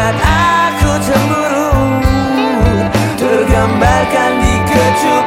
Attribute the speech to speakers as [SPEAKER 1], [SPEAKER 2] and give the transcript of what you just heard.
[SPEAKER 1] saat aku cemburu. Tergambarkan di kecup